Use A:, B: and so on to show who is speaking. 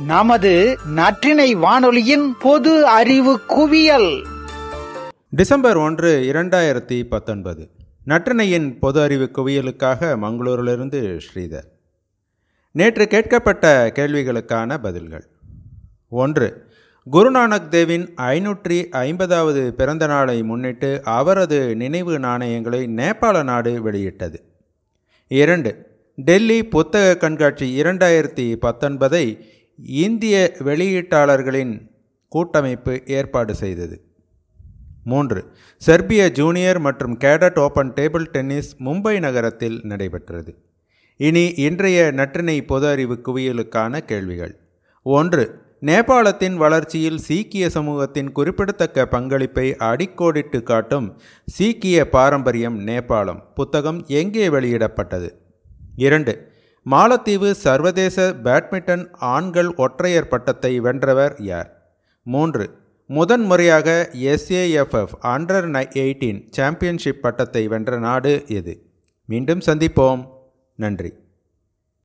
A: நமது நற்றினை வானொலியின் பொது அறிவு குவியல்.
B: டிசம்பர் ஒன்று இரண்டாயிரத்தி பத்தொன்பது. நற்றினையின் பொது அறிவு குவியலுக்காக மங்களூரிலிருந்து ஸ்ரீதர். நேற்று கேட்கப்பட்ட கேள்விகளுக்கான பதில்கள். ஒன்று குருநானக் தேவின் ஐநூற்றி ஐம்பதாவது பிறந்த நாளை முன்னிட்டு அவரது நினைவு நாணயங்களை நேபாள நாடு வெளியிட்டது. இரண்டு டெல்லி புத்தக கண்காட்சி இரண்டாயிரத்தி பத்தொன்பதை இந்திய வெளியீட்டாளர்களின் கூட்டமைப்பு ஏற்பாடு செய்தது. மூன்று செர்பிய ஜூனியர் மற்றும் cadet open table tennis Mumbai நகரத்தில் நடைபெற்றது. இனி இன்றைய நற்றினை பொது அறிவு குவியலுக்கான கேள்விகள். ஒன்று நேபாளத்தின் வளர்ச்சியில் சீக்கிய சமூகத்தின் குறிப்பிடத்தக்க பங்களிப்பை அடிக்கோடிட்டு காட்டும் சீக்கிய பாரம்பரியம் நேபாளம் புத்தகம் எங்கே வெளியிடப்பட்டது? இரண்டு மாலத்தீவு சர்வதேச பேட்மிண்டன் ஆண்கள் ஒற்றையர் பட்டத்தை வென்றவர் யார்? மூன்று. முதன்முறையாக எஸ்ஏஎஃப்எஃப் அண்டர் எயிட்டீன் சாம்பியன்ஷிப் பட்டத்தை வென்ற நாடு எது? மீண்டும் சந்திப்போம். நன்றி.